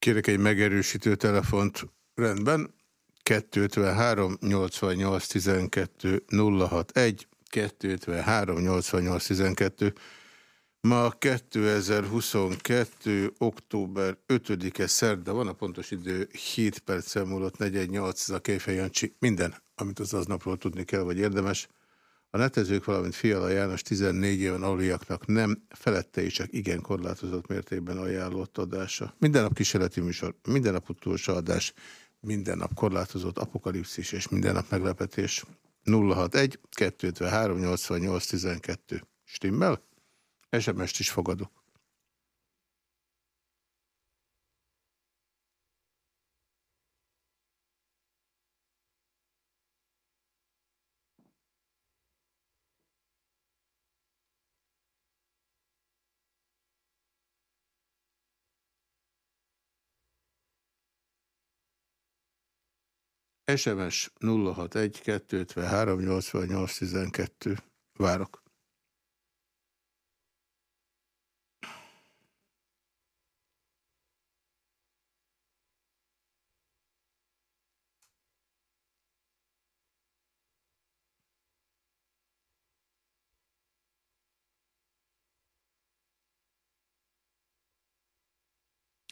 Kérek egy megerősítő telefont. Rendben. 253 88 12 061 253 88 12 Ma 2022. október 5-e szerda van, a pontos idő 7 perccel múlott 48, ez a Kéfej Jancsi. Minden, amit az aznapról tudni kell, vagy érdemes. A netezők, valamint Fiala János 14 éven aluliaknak nem, felette is csak igen korlátozott mértékben ajánlott adása. Minden nap kísérleti műsor, minden nap utolsó adás, minden nap korlátozott apokalipszis és minden nap meglepetés. 061 253 88 12. Stimmel? SMS-t is fogadok. SMS 061 253 88 12. Várok.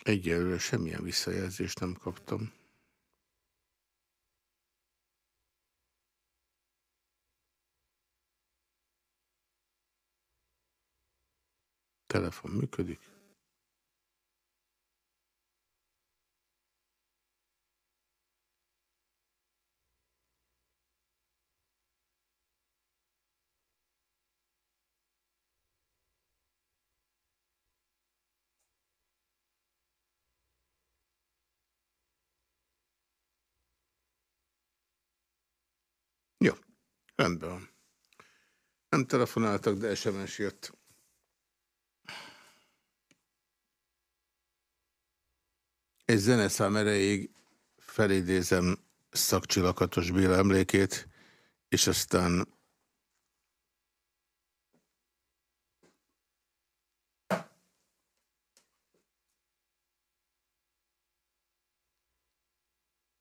Egyelőre semmilyen visszajelzést nem kaptam. Telefon működik. Jó, rendben. Nem telefonáltak, de SMS jött. Egy zeneszám erejéig felidézem szakcsilakatos Béla emlékét, és aztán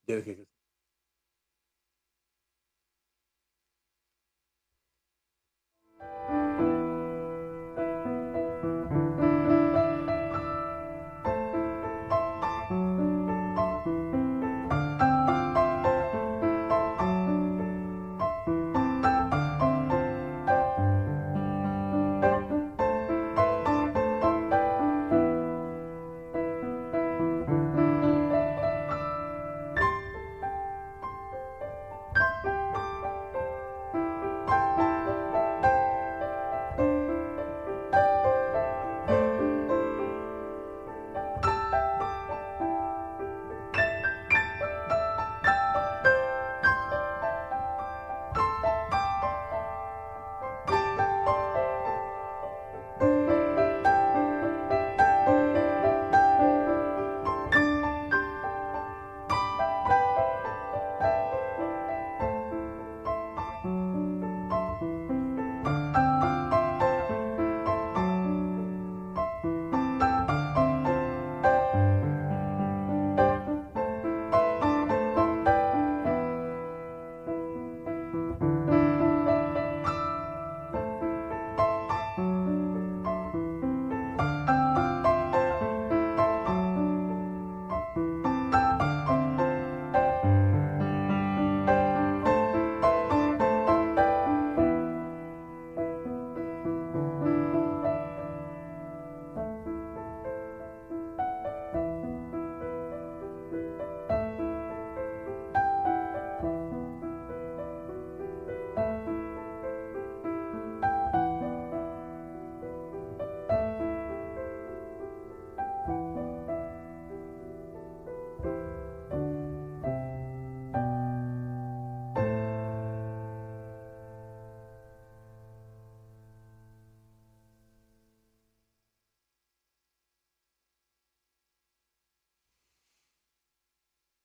Gyerekek,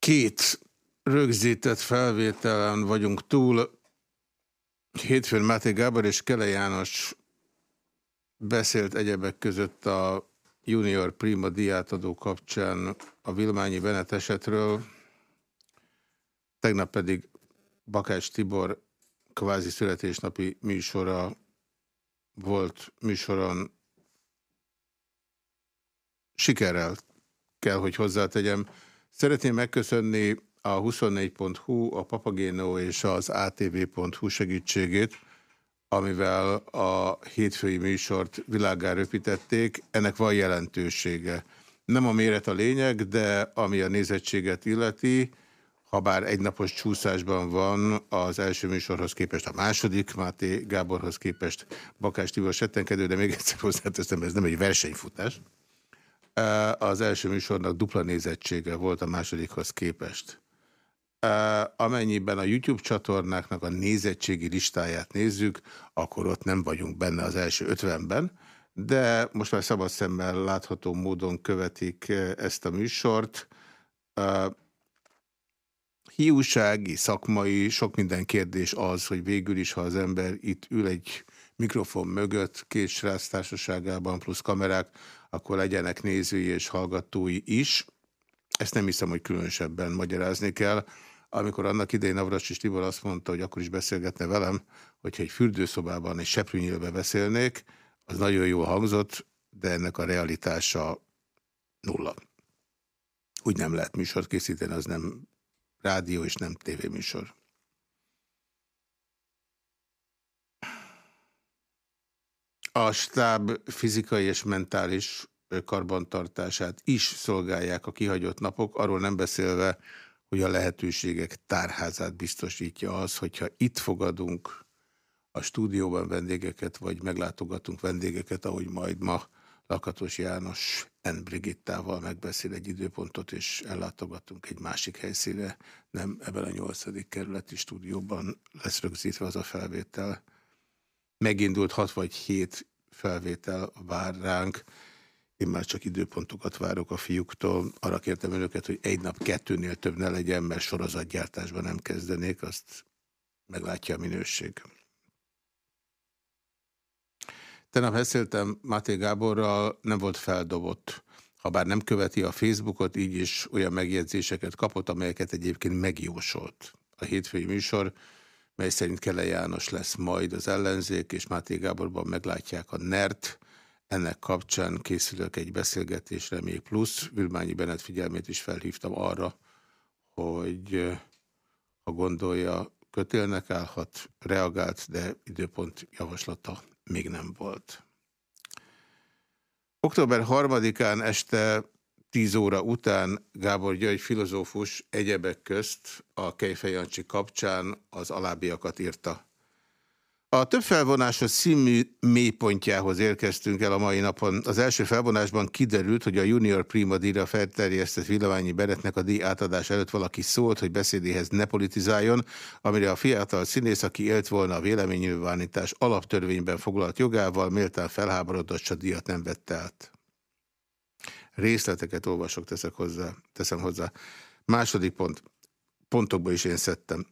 Két rögzített felvételen vagyunk túl. Hétfőn Máté Gábor és Kele János beszélt egyebek között a Junior Prima diátadó kapcsán a Vilmányi Benet esetről, tegnap pedig Bakács Tibor kvázi születésnapi műsora volt műsoron sikerrel kell, hogy hozzátegyem. Szeretném megköszönni a 24.hu, a Papagéno és az ATV.hu segítségét, amivel a hétfői műsort világá röpítették. Ennek van jelentősége. Nem a méret a lényeg, de ami a nézettséget illeti, ha bár egynapos csúszásban van az első műsorhoz képest a második, Máté Gáborhoz képest Bakás Tibor settenkedő, de még egyszer hozzáteszem, ez nem egy versenyfutás. Az első műsornak dupla nézettsége volt a másodikhoz képest. Amennyiben a YouTube csatornáknak a nézettségi listáját nézzük, akkor ott nem vagyunk benne az első ötvenben, de most már szabad szemmel látható módon követik ezt a műsort. Hiúsági, szakmai, sok minden kérdés az, hogy végül is, ha az ember itt ül egy mikrofon mögött, két srác társaságában plusz kamerák, akkor legyenek nézői és hallgatói is. Ezt nem hiszem, hogy különösebben magyarázni kell. Amikor annak idején Navracsis Tibor azt mondta, hogy akkor is beszélgetne velem, hogyha egy fürdőszobában egy seprűnyílbe beszélnék, az nagyon jól hangzott, de ennek a realitása nulla. Úgy nem lehet műsort készíteni, az nem rádió és nem tévéműsor. A stáb fizikai és mentális karbantartását is szolgálják a kihagyott napok, arról nem beszélve, hogy a lehetőségek tárházát biztosítja az, hogyha itt fogadunk a stúdióban vendégeket, vagy meglátogatunk vendégeket, ahogy majd ma Lakatos János N. Brigittával megbeszél egy időpontot, és ellátogatunk egy másik helyszínre, nem ebben a nyolcadik kerületi stúdióban lesz rögzítve az a felvétel. Megindult hat vagy hét felvétel vár ránk, én már csak időpontokat várok a fiúktól. Arra kértem önöket, hogy egy nap kettőnél több ne legyen, mert sorozatgyártásban nem kezdenék, azt meglátja a minőség. Tegnap beszéltem Máté Gáborral, nem volt feldobott. Habár nem követi a Facebookot, így is olyan megjegyzéseket kapott, amelyeket egyébként megjósolt. A hétfői műsor, mely szerint Kele János lesz majd az ellenzék, és Máté Gáborban meglátják a NERT. Ennek kapcsán készülök egy beszélgetésre még plusz. Vilmányi Benet figyelmét is felhívtam arra, hogy ha gondolja, kötélnek állhat, reagált, de időpont javaslata még nem volt. Október 3-án este 10 óra után Gábor György filozófus egyebek közt a Kejfejancsi kapcsán az alábbiakat írta. A több felvonásos színmű mélypontjához érkeztünk el a mai napon. Az első felvonásban kiderült, hogy a Junior Prima díjra felterjesztett Villaványi Beretnek a díj átadás előtt valaki szólt, hogy beszédéhez ne politizáljon, amire a fiatal színész, aki élt volna a véleménynyilvánítás alaptörvényben foglalt jogával, méltán felháborodott, a díjat nem vette át. Részleteket olvasok, teszek hozzá, teszem hozzá. Második pont. Pontokba is én szedtem.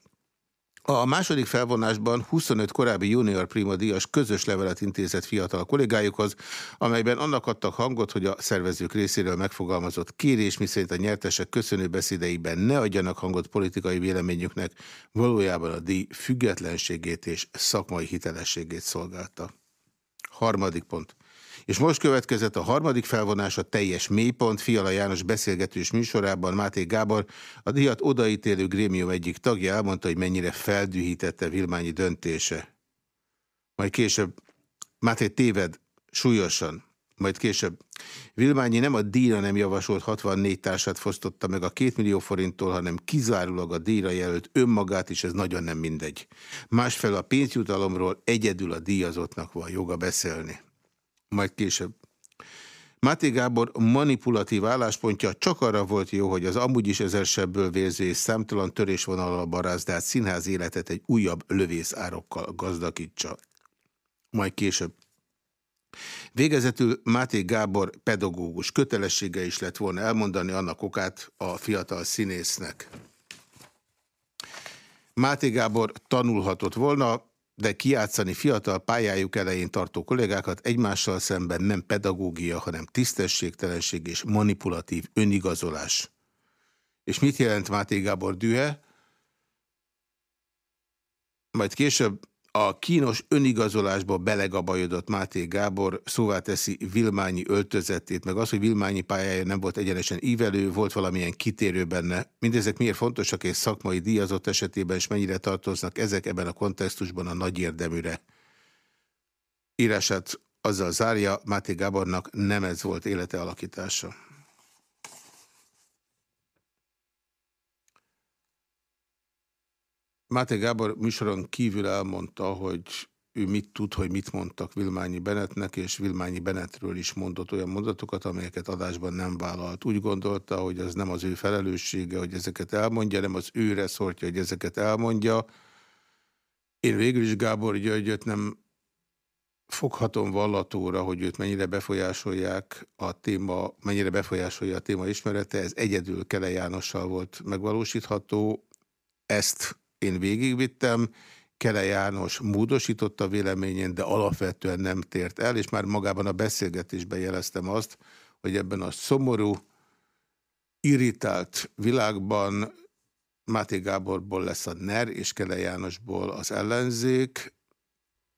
A második felvonásban 25 korábbi junior prima díjas közös levelet intézett fiatal kollégájukhoz, amelyben annak adtak hangot, hogy a szervezők részéről megfogalmazott kérés, miszerint a nyertesek köszönő beszédeiben ne adjanak hangot politikai véleményüknek, valójában a díj függetlenségét és szakmai hitelességét szolgálta. Harmadik pont. És most következett a harmadik felvonás a teljes mélypont. Fiala János beszélgetős műsorában Máté Gábor, a díjat odaítélő grémium egyik tagja elmondta, hogy mennyire feldühítette Vilmányi döntése. Majd később, Máté téved, súlyosan, majd később. Vilmányi nem a díjra nem javasolt 64 társát fosztotta meg a 2 millió forinttól, hanem kizárólag a díjra jelölt önmagát, és ez nagyon nem mindegy. Másfelől a pénzjutalomról egyedül a díjazottnak van joga beszélni majd később. Máté Gábor manipulatív álláspontja csak arra volt jó, hogy az amúgy is ezersebből vérző és számtalan törésvonalal barázdált színház életet egy újabb lövészárokkal gazdagítsa. Majd később. Végezetül Máté Gábor pedagógus kötelessége is lett volna elmondani annak okát a fiatal színésznek. Máté Gábor tanulhatott volna, de kiátszani fiatal pályájuk elején tartó kollégákat egymással szemben nem pedagógia, hanem tisztességtelenség és manipulatív önigazolás. És mit jelent Máté Gábor dühe? Majd később a kínos önigazolásba belegabajodott Máté Gábor szóvá teszi Vilmányi öltözetét, meg az, hogy Vilmányi pályája nem volt egyenesen ívelő, volt valamilyen kitérő benne. Mindezek miért fontosak és szakmai díjazott esetében, és mennyire tartoznak ezek ebben a kontextusban a nagy érdeműre. Írását azzal zárja, Máté Gábornak nem ez volt élete alakítása. Máté Gábor műsoron kívül elmondta, hogy ő mit tud, hogy mit mondtak Vilmányi Benetnek, és Vilmányi Benetről is mondott olyan mondatokat, amelyeket adásban nem vállalt. Úgy gondolta, hogy az nem az ő felelőssége, hogy ezeket elmondja, nem az őre szortja, hogy ezeket elmondja. Én végül is Gábor Györgyöt nem foghatom vallatóra, hogy őt mennyire befolyásolják a téma, mennyire befolyásolja a téma ismerete, ez egyedül Kele Jánossal volt megvalósítható. Ezt én végigvittem, Kele János módosította véleményén, de alapvetően nem tért el, és már magában a beszélgetésben jeleztem azt, hogy ebben a szomorú, irritált világban Máté Gáborból lesz a NER, és Kele Jánosból az ellenzék.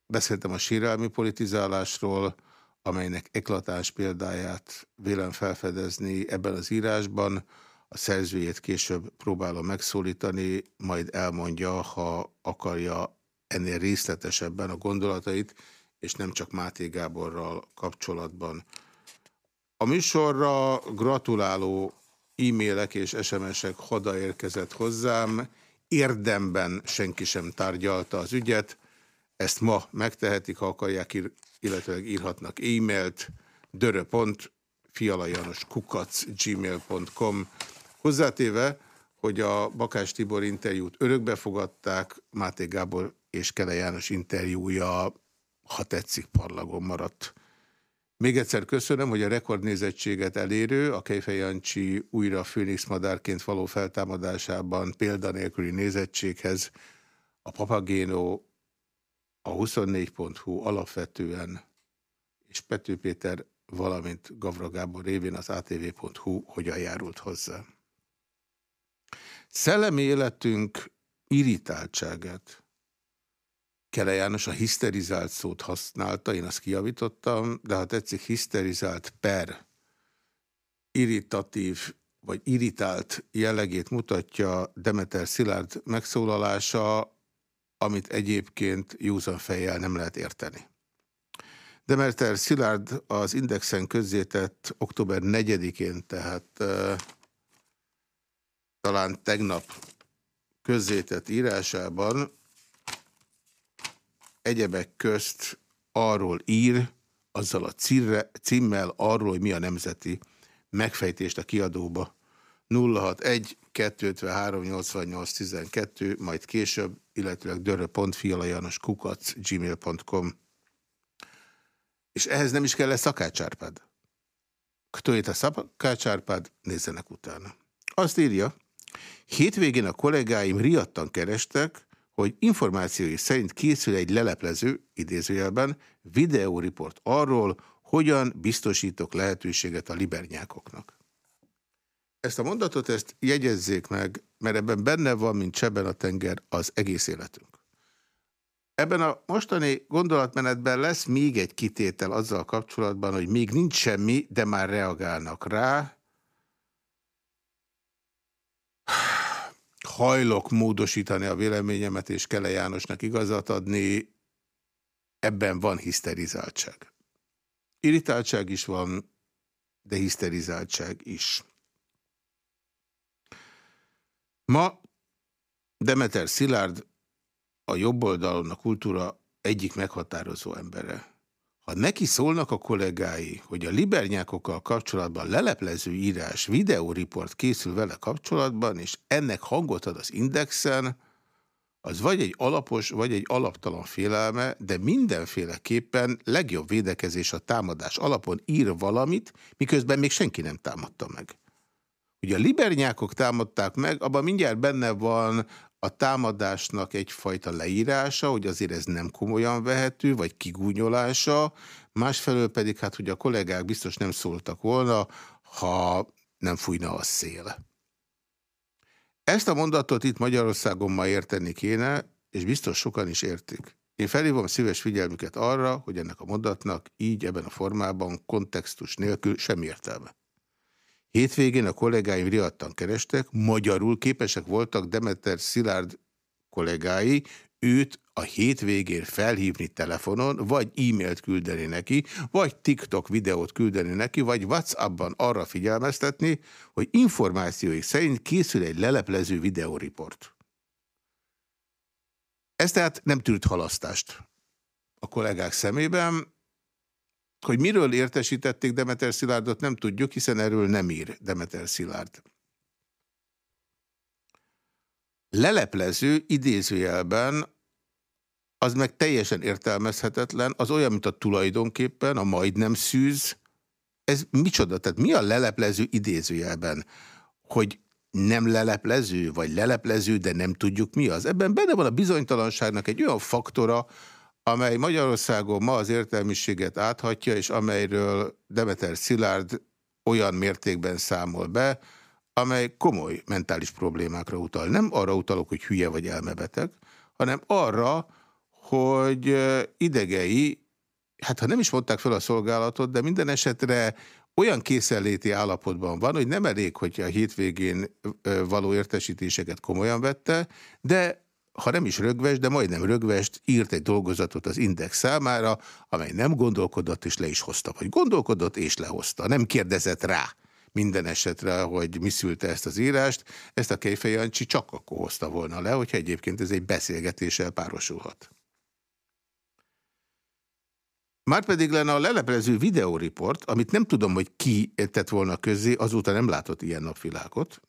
Beszéltem a sírelmi politizálásról, amelynek eklatáns példáját vélem felfedezni ebben az írásban, a szerzőjét később próbálom megszólítani, majd elmondja, ha akarja ennél részletesebben a gondolatait, és nem csak Máté Gáborral kapcsolatban. A műsorra gratuláló e-mailek és SMS-ek érkezett hozzám, érdemben senki sem tárgyalta az ügyet, ezt ma megtehetik, ha akarják, illetve írhatnak e-mailt, dörö.fialajanoskukac.gmail.com Hozzátéve, hogy a Bakás Tibor interjút örökbe fogadták, Máté Gábor és Kele János interjúja, ha tetszik, parlagon maradt. Még egyszer köszönöm, hogy a rekordnézettséget elérő, a Kejfej Jancsi újra Főnix madárként való feltámadásában példanélküli nézettséghez a Papagéno, a 24.hu alapvetően és Pető Péter, valamint Gavra Gábor révén az atv.hu hogyan járult hozzá. Szellemi életünk irritáltságát. Kele János a hiszterizált szót használta, én azt kijavítottam, de ha tetszik, hiszterizált per irritatív vagy irritált jellegét mutatja Demeter Szilárd megszólalása, amit egyébként józan fejjel nem lehet érteni. Demeter Szilárd az Indexen közzétett október 4-én, tehát talán tegnap közzétett írásában egyebek közt arról ír, azzal a círre, címmel arról, hogy mi a nemzeti megfejtést a kiadóba. 061 253 88 12, majd később, illetőleg dörö.fialajanos kukac gmail.com. És ehhez nem is kell -e szakácsárpád. Kto a szakácsárpád? Nézzenek utána. Azt írja, Hétvégén a kollégáim riadtan kerestek, hogy információi szerint készül egy leleplező, idézőjelben, videóriport arról, hogyan biztosítok lehetőséget a libernyákoknak. Ezt a mondatot, ezt jegyezzék meg, mert ebben benne van, mint csebben a tenger, az egész életünk. Ebben a mostani gondolatmenetben lesz még egy kitétel azzal kapcsolatban, hogy még nincs semmi, de már reagálnak rá, hajlok módosítani a véleményemet, és Kele Jánosnak igazat adni, ebben van hiszterizáltság. Irritáltság is van, de hiszterizáltság is. Ma Demeter Szilárd a jobb oldalon a kultúra egyik meghatározó embere. Ha neki szólnak a kollégái, hogy a libernyákokkal kapcsolatban leleplező írás, videóriport készül vele kapcsolatban, és ennek hangot ad az indexen, az vagy egy alapos, vagy egy alaptalan félelme, de mindenféleképpen legjobb védekezés a támadás alapon ír valamit, miközben még senki nem támadta meg. Ugye a libernyákok támadták meg, abban mindjárt benne van a támadásnak egyfajta leírása, hogy azért ez nem komolyan vehető, vagy kigúnyolása, másfelől pedig hát, hogy a kollégák biztos nem szóltak volna, ha nem fújna a szél. Ezt a mondatot itt Magyarországon ma érteni kéne, és biztos sokan is értik. Én felhívom szíves figyelmüket arra, hogy ennek a mondatnak így ebben a formában kontextus nélkül sem értelme. Hétvégén a kollégáim riadtan kerestek, magyarul képesek voltak Demeter Szilárd kollégái őt a hétvégén felhívni telefonon, vagy e-mailt küldeni neki, vagy TikTok videót küldeni neki, vagy WhatsAppban arra figyelmeztetni, hogy információik szerint készül egy leleplező videóriport. Ez tehát nem tűrt halasztást a kollégák szemében, hogy miről értesítették Demeter Szilárdot nem tudjuk, hiszen erről nem ír Demeter Szilárd. Leleplező idézőjelben az meg teljesen értelmezhetetlen, az olyan, mint a tulajdonképpen, a majdnem szűz. Ez micsoda? Tehát mi a leleplező idézőjelben? Hogy nem leleplező, vagy leleplező, de nem tudjuk mi az. Ebben benne van a bizonytalanságnak egy olyan faktora, amely Magyarországon ma az értelmiséget áthatja, és amelyről Demeter Szilárd olyan mértékben számol be, amely komoly mentális problémákra utal. Nem arra utalok, hogy hülye vagy elmebeteg, hanem arra, hogy idegei, hát ha nem is mondták fel a szolgálatot, de minden esetre olyan készenléti állapotban van, hogy nem elég, hogy a hétvégén való értesítéseket komolyan vette, de ha nem is rögves, de majdnem rögvest írt egy dolgozatot az Index számára, amely nem gondolkodott és le is hozta. Vagy gondolkodott és lehozta. Nem kérdezett rá minden esetre, hogy mi szülte ezt az írást. Ezt a Kejfej csak akkor hozta volna le, hogyha egyébként ez egy beszélgetéssel párosulhat. Márpedig lenne a leleplező videóriport, amit nem tudom, hogy ki tett volna közzé, azóta nem látott ilyen napvilágot,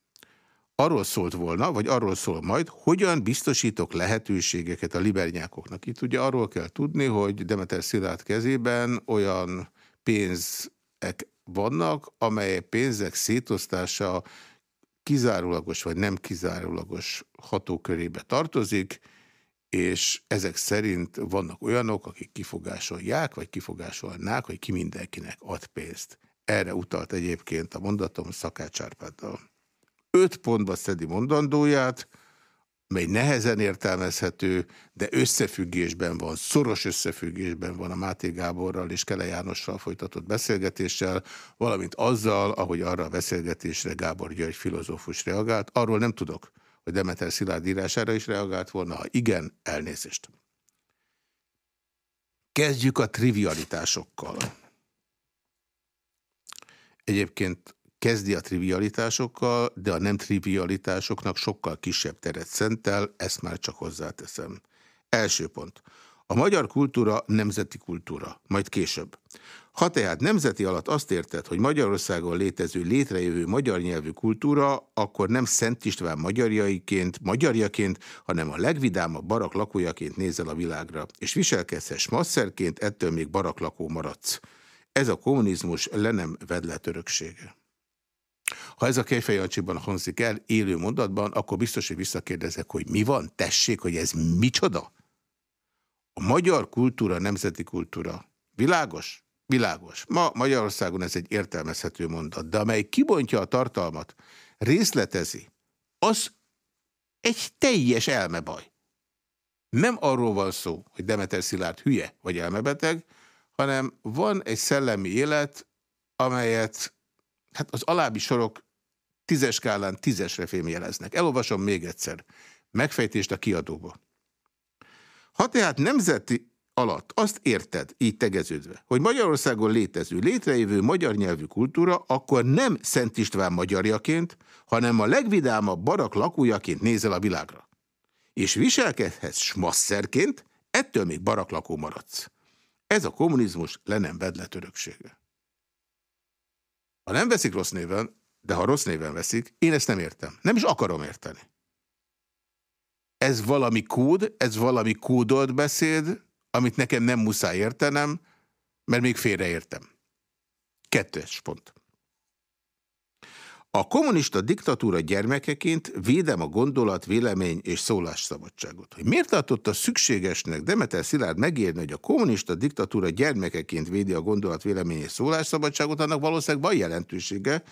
arról szólt volna, vagy arról szól majd, hogyan biztosítok lehetőségeket a libernyákoknak. Itt ugye arról kell tudni, hogy Demeter Szilárd kezében olyan pénzek vannak, amely pénzek szétosztása kizárólagos vagy nem kizárólagos hatókörébe tartozik, és ezek szerint vannak olyanok, akik kifogásolják, vagy kifogásolnák, hogy ki mindenkinek ad pénzt. Erre utalt egyébként a mondatom Szakács Árpáddal. Öt pontba szedi mondandóját, mely nehezen értelmezhető, de összefüggésben van, szoros összefüggésben van a Máté Gáborral és Kele Jánossal folytatott beszélgetéssel, valamint azzal, ahogy arra a beszélgetésre Gábor György filozófus reagált. Arról nem tudok, hogy Demeter Szilárd írására is reagált volna, ha igen, elnézést. Kezdjük a trivialitásokkal. Egyébként kezdi a trivialitásokkal, de a nem trivialitásoknak sokkal kisebb teret szentel, ezt már csak hozzáteszem. Első pont. A magyar kultúra nemzeti kultúra, majd később. Ha tehát nemzeti alatt azt érted, hogy Magyarországon létező létrejövő magyar nyelvű kultúra, akkor nem Szent István magyarjaiként, magyarjaként, hanem a legvidámabb barak lakójaként nézel a világra, és viselkedsz masszerként, ettől még barak lakó maradsz. Ez a kommunizmus le nem vedlet öröksége. Ha ez a Kejfejancsiban hangzik el élő mondatban, akkor biztos, hogy visszakérdezek, hogy mi van, tessék, hogy ez micsoda? A magyar kultúra nemzeti kultúra. Világos? Világos. Ma Magyarországon ez egy értelmezhető mondat, de amely kibontja a tartalmat, részletezi, az egy teljes elmebaj. Nem arról van szó, hogy Demeter Szilárd hülye vagy elmebeteg, hanem van egy szellemi élet, amelyet hát az alábbi sorok tízes skálán tízesre fémjeleznek. Elolvasom még egyszer. Megfejtést a kiadóba. Ha tehát nemzeti alatt azt érted, így tegeződve, hogy Magyarországon létező, létrejövő magyar nyelvű kultúra, akkor nem Szent István magyarjaként, hanem a legvidámabb barak lakójaként nézel a világra. És viselkedhetsz smasszerként, ettől még baraklakó maradsz. Ez a kommunizmus le nem vedlet öröksége. Ha nem veszik rossz néven, de ha rossz néven veszik, én ezt nem értem. Nem is akarom érteni. Ez valami kód, ez valami kódolt beszéd, amit nekem nem muszáj értenem, mert még félreértem. Kettős pont. A kommunista diktatúra gyermekeként védem a gondolat, vélemény és szólásszabadságot. Hogy miért tartotta szükségesnek Demeter Szilárd megérni, hogy a kommunista diktatúra gyermekeként védi a gondolat, vélemény és szólásszabadságot, annak valószínűleg van jelentősége.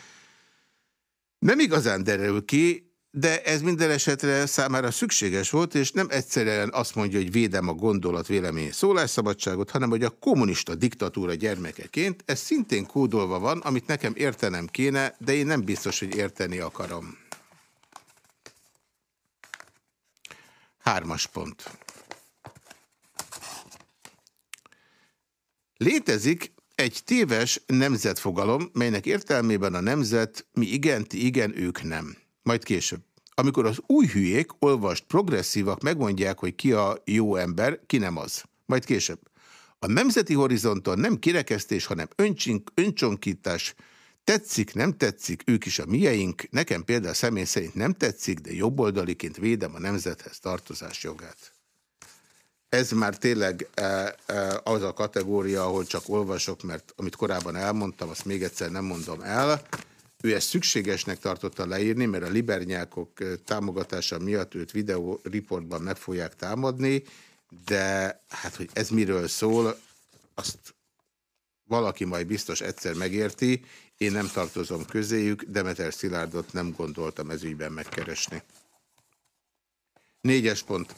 Nem igazán derül ki, de ez minden esetre számára szükséges volt, és nem egyszerűen azt mondja, hogy védem a gondolat, vélemény, szólásszabadságot, hanem hogy a kommunista diktatúra gyermekeként, ez szintén kódolva van, amit nekem értenem kéne, de én nem biztos, hogy érteni akarom. Hármas pont. Létezik egy téves nemzetfogalom, melynek értelmében a nemzet mi igen, ti igen, ők nem. Majd később. Amikor az új hülyék, olvast progresszívak megmondják, hogy ki a jó ember, ki nem az. Majd később. A nemzeti horizonton nem kirekesztés, hanem öncsink, öncsonkítás. Tetszik, nem tetszik, ők is a mieink. Nekem például személy szerint nem tetszik, de jobboldaliként védem a nemzethez tartozás jogát. Ez már tényleg e, e, az a kategória, ahol csak olvasok, mert amit korábban elmondtam, azt még egyszer nem mondom el. Ő ezt szükségesnek tartotta leírni, mert a libernyákok támogatása miatt őt videó riportban meg fogják támadni, de hát, hogy ez miről szól, azt valaki majd biztos egyszer megérti. Én nem tartozom közéjük, Demeter Szilárdot nem gondoltam ezügyben megkeresni. Négyes pont.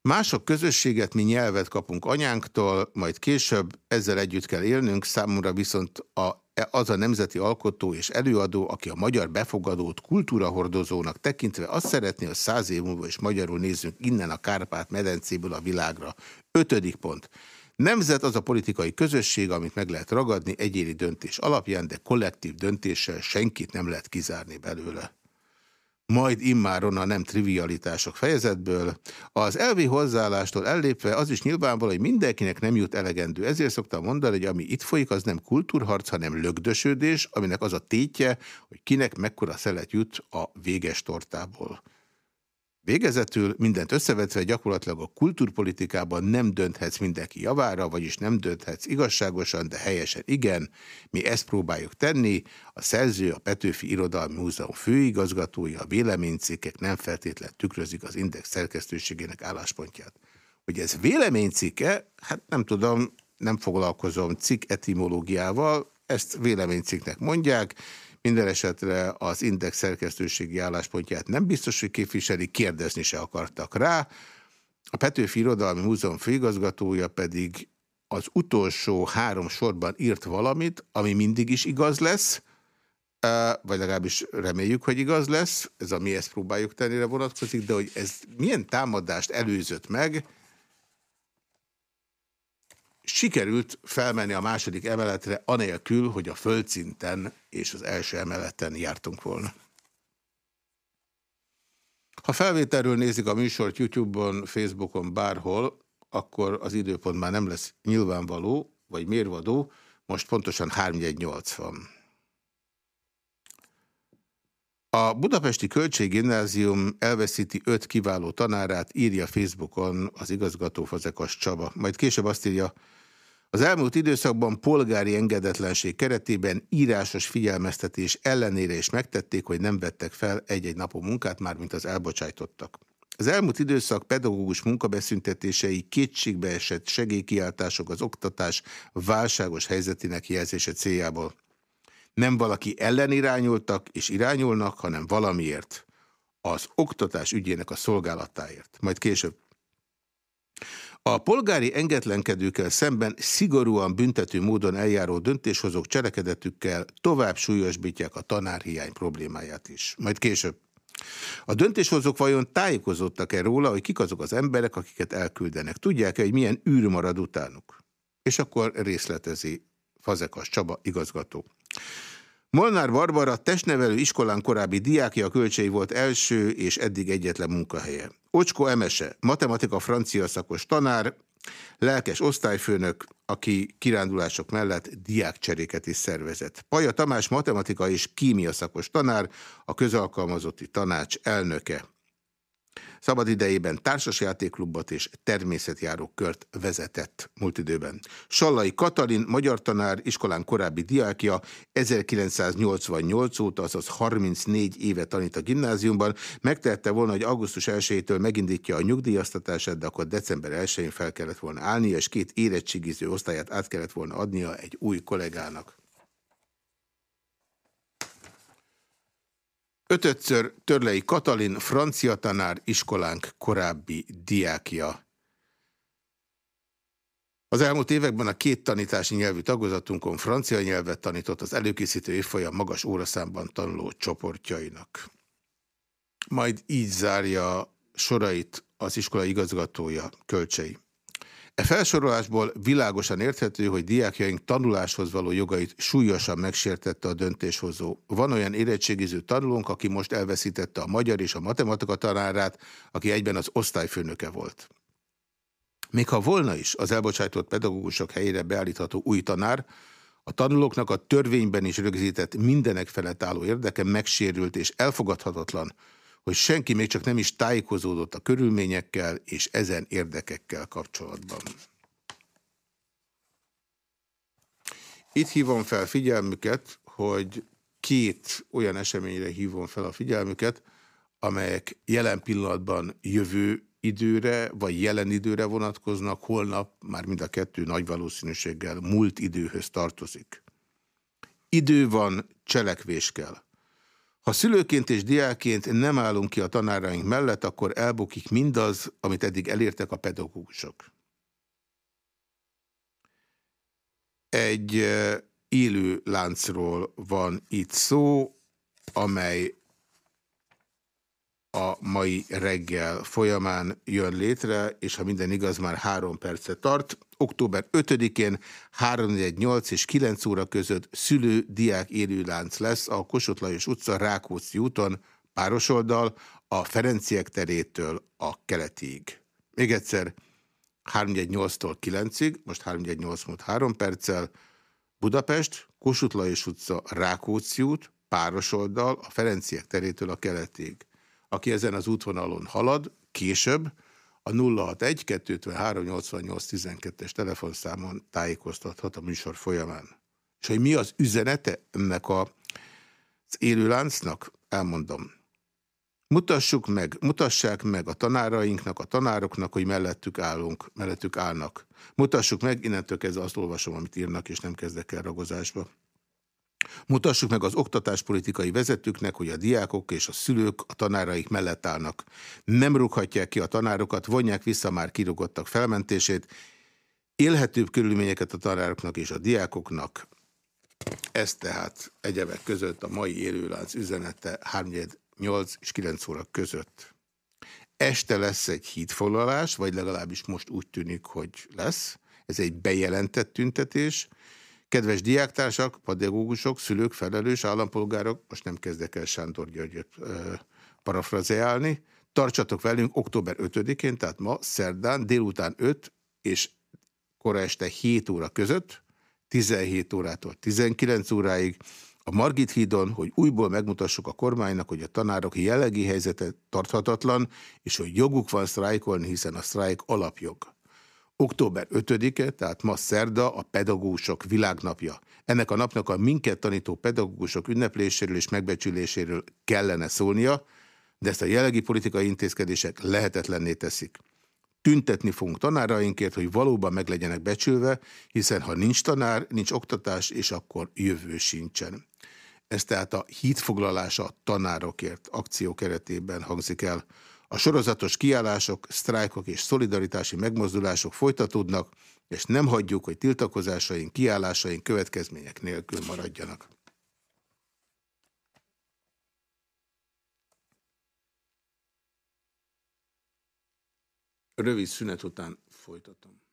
Mások közösséget, mi nyelvet kapunk anyánktól, majd később ezzel együtt kell élnünk, számomra viszont a az a nemzeti alkotó és előadó, aki a magyar befogadót kultúrahordozónak tekintve azt szeretné, hogy száz év múlva is magyarul nézzünk innen a Kárpát-medencéből a világra. Ötödik pont. Nemzet az a politikai közösség, amit meg lehet ragadni egyéni döntés alapján, de kollektív döntéssel senkit nem lehet kizárni belőle majd immáron a nem trivialitások fejezetből. Az elvi hozzáállástól ellépve az is nyilvánvaló, hogy mindenkinek nem jut elegendő. Ezért szoktam mondani, hogy ami itt folyik, az nem kultúrharc, hanem lögdösödés, aminek az a tétje, hogy kinek mekkora szelet jut a véges tortából. Végezetül mindent összevetve gyakorlatilag a kultúrpolitikában nem dönthetsz mindenki javára, vagyis nem dönthetsz igazságosan, de helyesen igen. Mi ezt próbáljuk tenni. A szerző, a Petőfi Irodalmi Múzeum főigazgatója, a véleménycikkek nem feltétlen tükrözik az Index szerkesztőségének álláspontját. Hogy ez véleménycikke, hát nem tudom, nem foglalkozom cikk etimológiával, ezt véleménycikknek mondják, minden esetre az Index szerkesztőségi álláspontját nem biztos, hogy képviseli, kérdezni se akartak rá. A Petőfi Irodalmi Múzeum főigazgatója pedig az utolsó három sorban írt valamit, ami mindig is igaz lesz, vagy legalábbis reméljük, hogy igaz lesz, ez a mi ezt próbáljuk tennére vonatkozik, de hogy ez milyen támadást előzött meg, sikerült felmenni a második emeletre, anélkül, hogy a földszinten és az első emeleten jártunk volna. Ha felvételről nézik a műsort YouTube-on, Facebookon, bárhol, akkor az időpont már nem lesz nyilvánvaló, vagy mérvadó, most pontosan 318 van. A Budapesti Költséggimnázium elveszíti öt kiváló tanárát, írja Facebookon az igazgató Fazekas Csaba. Majd később azt írja, az elmúlt időszakban polgári engedetlenség keretében írásos figyelmeztetés ellenére is megtették, hogy nem vettek fel egy-egy napon munkát, mármint az elbocsájtottak. Az elmúlt időszak pedagógus munkabeszüntetései kétségbeesett segélykiáltások az oktatás válságos helyzetének jelzése céljából. Nem valaki ellen irányultak és irányulnak, hanem valamiért. Az oktatás ügyének a szolgálatáért. Majd később. A polgári engedlenkedőkkel szemben szigorúan büntető módon eljáró döntéshozók cselekedetükkel tovább súlyosbítják a tanárhiány problémáját is. Majd később. A döntéshozók vajon tájékozottak-e róla, hogy kik azok az emberek, akiket elküldenek? Tudják-e, hogy milyen űr marad utánuk? És akkor részletezi Fazekas Csaba igazgató. Molnár Barbara testnevelő iskolán korábbi diákja a kölcsei volt első és eddig egyetlen munkahelye. Ocskó Emese, matematika francia szakos tanár, lelkes osztályfőnök, aki kirándulások mellett diákcseréket is szervezett. Paja Tamás matematika és kímia szakos tanár, a közalkalmazotti tanács elnöke. Szabadidejében társasjátéklubot és természetjáró kört vezetett múlt időben. Sallai Katalin, magyar tanár, iskolán korábbi diákja, 1988 óta, azaz 34 éve tanít a gimnáziumban, megtehette volna, hogy augusztus 1-től megindítja a nyugdíjaztatását, de akkor december 1-én fel kellett volna állnia, és két érettségiző osztályát át kellett volna adnia egy új kollégának. Ötötször Törlei Katalin, francia tanár, iskolánk korábbi diákja. Az elmúlt években a két tanítási nyelvű tagozatunkon francia nyelvet tanított az előkészítő évfolyam magas óraszámban tanuló csoportjainak. Majd így zárja sorait az iskola igazgatója, Kölcsei. E felsorolásból világosan érthető, hogy diákjaink tanuláshoz való jogait súlyosan megsértette a döntéshozó. Van olyan érettségiző tanulónk, aki most elveszítette a magyar és a matematika tanárát, aki egyben az osztályfőnöke volt. Még ha volna is az elbocsájtott pedagógusok helyére beállítható új tanár, a tanulóknak a törvényben is rögzített mindenek felett álló érdeke megsérült és elfogadhatatlan, hogy senki még csak nem is tájékozódott a körülményekkel és ezen érdekekkel kapcsolatban. Itt hívom fel figyelmüket, hogy két olyan eseményre hívom fel a figyelmüket, amelyek jelen pillanatban jövő időre, vagy jelen időre vonatkoznak, holnap már mind a kettő nagy valószínűséggel múlt időhöz tartozik. Idő van, cselekvés kell. Ha szülőként és diáként nem állunk ki a tanáraink mellett, akkor elbukik mindaz, amit eddig elértek a pedagógusok. Egy élő láncról van itt szó, amely a mai reggel folyamán jön létre, és ha minden igaz, már három perce tart. Október 5-én 3-8 és 9 óra között szülő-diák élőlánc lesz a Kossuth Lajos utca Rákóczi úton, páros oldal, a Ferenciek terétől a keletiig. Még egyszer, 318-tól 9-ig, most 318 múlt 3 perccel, Budapest, Kossuth Lajos utca, Rákóczi út, páros oldal, a Ferenciek terétől a keletig aki ezen az útvonalon halad, később a 061-253-88-12-es telefonszámon tájékoztathat a műsor folyamán. És hogy mi az üzenete ennek a, az élőláncnak? Elmondom. Mutassuk meg, mutassák meg a tanárainknak, a tanároknak, hogy mellettük állunk, mellettük állnak. Mutassuk meg, innentől kezdve azt olvasom, amit írnak, és nem kezdek el ragozásba. Mutassuk meg az oktatáspolitikai vezetőknek, hogy a diákok és a szülők a tanáraik mellett állnak. Nem rúghatják ki a tanárokat, vonják vissza már kirúgottak felmentését, élhetőbb körülményeket a tanároknak és a diákoknak. Ez tehát egyebek között a mai élőlánc üzenete 3-8 és 9 óra között. Este lesz egy hídfoglalás, vagy legalábbis most úgy tűnik, hogy lesz. Ez egy bejelentett tüntetés. Kedves diáktársak, pedagógusok, szülők, felelős állampolgárok, most nem kezdek el Sándor Györgyöt parafrazeálni, tartsatok velünk október 5-én, tehát ma szerdán délután 5 és kora este 7 óra között, 17 órától 19 óráig, a Margit hídon, hogy újból megmutassuk a kormánynak, hogy a tanárok jellegi helyzete tarthatatlan, és hogy joguk van sztrájkolni, hiszen a sztrájk alapjog. Október 5-e, tehát ma szerda a pedagógusok világnapja. Ennek a napnak a minket tanító pedagógusok ünnepléséről és megbecsüléséről kellene szólnia, de ezt a jellegi politikai intézkedések lehetetlenné teszik. Tüntetni fogunk tanárainkért, hogy valóban meg legyenek becsülve, hiszen ha nincs tanár, nincs oktatás, és akkor jövő sincsen. Ez tehát a hídfoglalása a tanárokért akció keretében hangzik el. A sorozatos kiállások, sztrájkok és szolidaritási megmozdulások folytatódnak, és nem hagyjuk, hogy tiltakozásaink, kiállásaink következmények nélkül maradjanak. Rövid szünet után folytatom.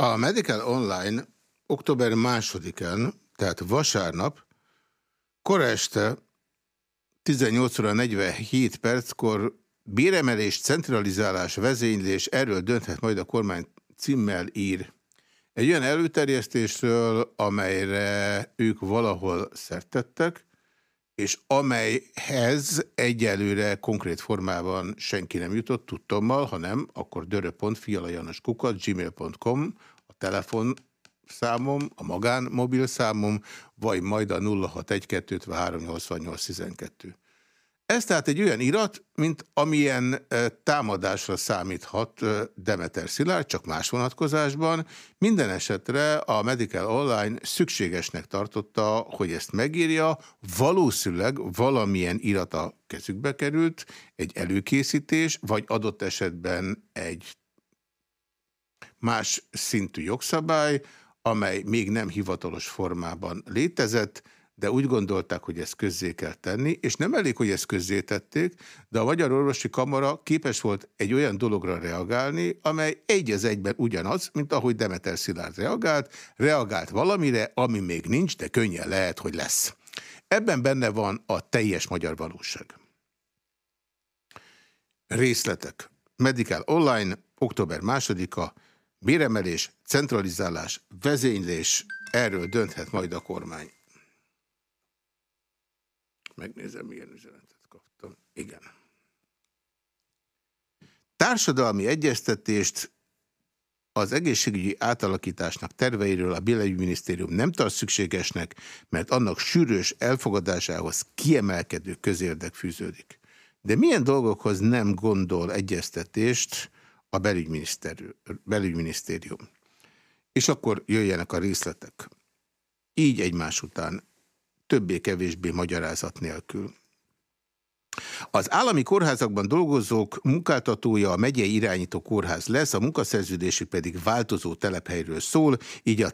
A Medical Online október másodikán, tehát vasárnap, kora este 18 óra 47 perckor béremelés, centralizálás, vezénylés, erről dönthet majd a kormány címmel ír. Egy olyan előterjesztésről, amelyre ők valahol szertettek, és amelyhez egyelőre konkrét formában senki nem jutott tudtommal, hanem akkor dörö.fialajanoskukat gmail.com a telefon számom, a magán mobil számom, vagy majd a 0612 ez tehát egy olyan irat, mint amilyen támadásra számíthat Demeter Szilárd, csak más vonatkozásban. Minden esetre a Medical Online szükségesnek tartotta, hogy ezt megírja. Valószínűleg valamilyen irat a kezükbe került, egy előkészítés, vagy adott esetben egy más szintű jogszabály, amely még nem hivatalos formában létezett, de úgy gondolták, hogy ezt közzé kell tenni, és nem elég, hogy ezt közzé tették, de a Magyar Orvosi Kamara képes volt egy olyan dologra reagálni, amely egy az egyben ugyanaz, mint ahogy Demeter Szilárd reagált, reagált valamire, ami még nincs, de könnyen lehet, hogy lesz. Ebben benne van a teljes magyar valóság. Részletek. Medical Online, október másodika, béremelés, centralizálás, vezénylés, erről dönthet majd a kormány. Megnézem, milyen üzenetet kaptam. Igen. Társadalmi egyeztetést az egészségügyi átalakításnak terveiről a Minisztérium nem tart szükségesnek, mert annak sűrös elfogadásához kiemelkedő közérdek fűződik. De milyen dolgokhoz nem gondol egyeztetést a belügyminisztérium? És akkor jöjjenek a részletek. Így egymás után többé-kevésbé magyarázat nélkül. Az állami kórházakban dolgozók munkáltatója a megyei irányító kórház lesz, a munkaszerződésük pedig változó telephelyről szól, így a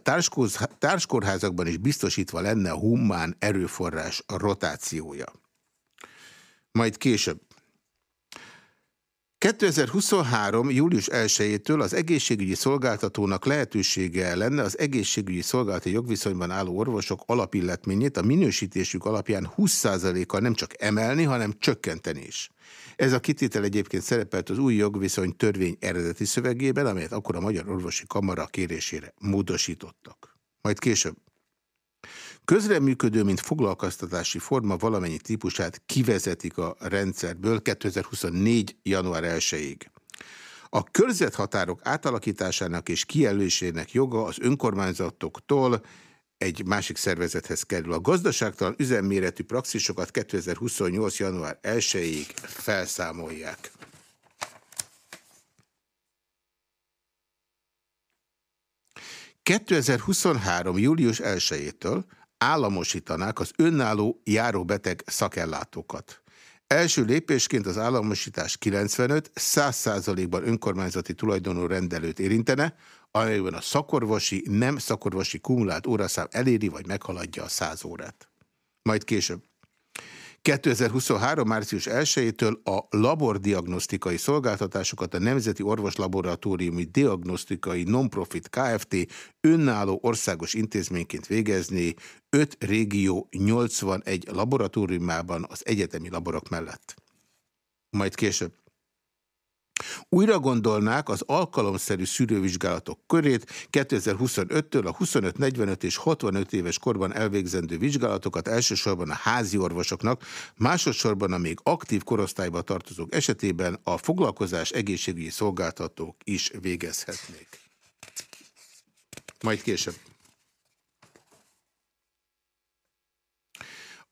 társkórházakban is biztosítva lenne a humán erőforrás rotációja. Majd később. 2023. július 1-től az egészségügyi szolgáltatónak lehetősége lenne az egészségügyi szolgálati jogviszonyban álló orvosok alapilletményét a minősítésük alapján 20%-kal nem csak emelni, hanem csökkenteni is. Ez a kitétel egyébként szerepelt az új jogviszony törvény eredeti szövegében, amelyet akkor a Magyar Orvosi Kamara kérésére módosítottak. Majd később. Közreműködő, mint foglalkoztatási forma valamennyi típusát kivezetik a rendszerből 2024. január 1-ig. A körzethatárok átalakításának és kijelölésének joga az önkormányzatoktól egy másik szervezethez kerül. A gazdaságtalan üzemméretű praxisokat 2028. január 1-ig felszámolják. 2023. július 1-től államosítanák az önálló járóbeteg szakellátókat. Első lépésként az államosítás 95-100%-ban önkormányzati tulajdonú rendelőt érintene, amelyben a szakorvosi, nem szakorvosi kumulált óraszám eléri vagy meghaladja a 100 órát. Majd később. 2023. március 1-től a labordiagnosztikai szolgáltatásokat a Nemzeti Orvoslaboratóriumi Diagnosztikai Nonprofit Kft. önálló országos intézményként végezni 5 régió 81 laboratóriumában az egyetemi laborok mellett. Majd később. Újra gondolnák az alkalomszerű szűrővizsgálatok körét 2025-től a 25, 45 és 65 éves korban elvégzendő vizsgálatokat elsősorban a házi orvosoknak, másodszorban a még aktív korosztályba tartozók esetében a foglalkozás egészségügyi szolgáltatók is végezhetnék. Majd később.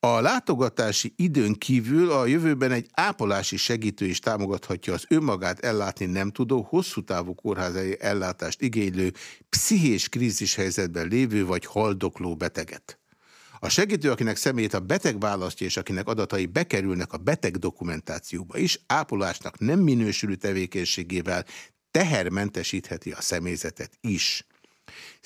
A látogatási időn kívül a jövőben egy ápolási segítő is támogathatja az önmagát ellátni nem tudó, hosszú távú kórházai ellátást igénylő, pszichés krízis helyzetben lévő vagy haldokló beteget. A segítő, akinek személyét a beteg választja, és akinek adatai bekerülnek a beteg dokumentációba is, ápolásnak nem minősülő tevékenységével tehermentesítheti a személyzetet is.